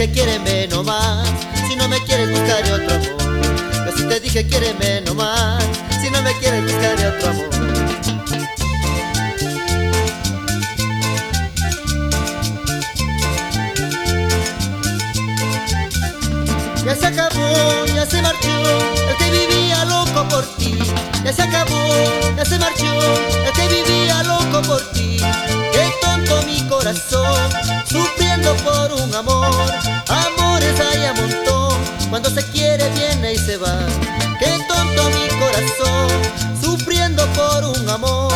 dije quiéreme nomás, si no me quieres buscar otro amor. Yo si te dije quiéreme nomás, si no me quieres buscar otro amor. Ya se acabó, ya se marchó, el que vivía loco por ti. Ya se acabó, cuando se quiere viene y se va. Qué tonto mi corazón, sufriendo por un amor.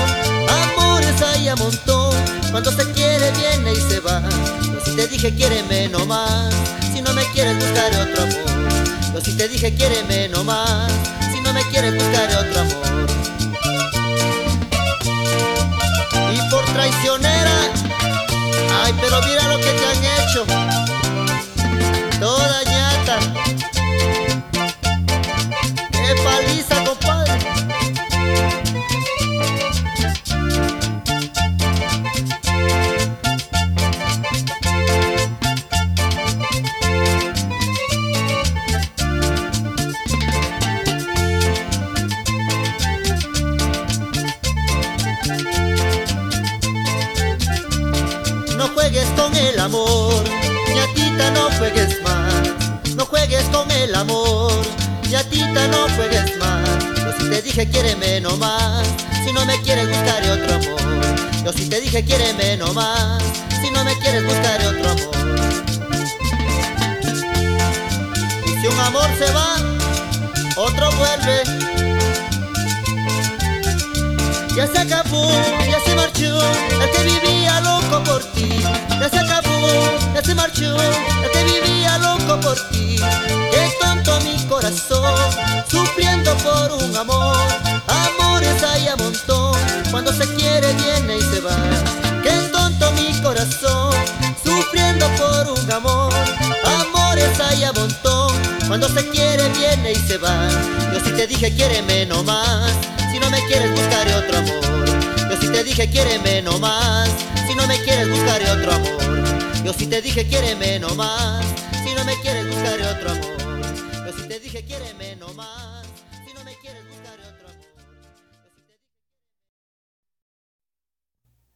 Amores hay a montón, cuando se quiere viene y se va. Yo si te dije quiéreme nomás si no me quieres buscar otro amor. Yo si te dije quiéreme nomás, si no me quieres buscar otro amor. Y por traicionera, ay, pero mira lo que te han hecho. Toda No juegues con el amor, ñatita no juegues más. No juegues con el amor, ñatita no juegues más. Yo si te dije quiéreme nomás, si no me quieres buscaré otro amor. Yo si te dije quiéreme nomás, si no me quieres buscaré otro amor. Y si un amor se va, otro vuelve. Ya se acabó, ya se marchó, el que vivía Ya se acabó, ya se marchó, el que vivía loco por ti. Qué tonto mi corazón, sufriendo por un amor. Amores hay a montón, cuando se quiere viene y se va. Qué tonto mi corazón, sufriendo por un amor. Amores hay a montón, cuando se quiere viene y se va. Yo si te dije quiéreme nomás, si no me quieres buscaré otro amor. Yo si te dije quiéreme nomás, si no me quieres, buscaré otro amor. Yo si te dije, quiéreme nomás. Si no me quieres, buscaré otro amor. Yo si te dije, quiéreme nomás. Si no me quieres, buscaré otro amor.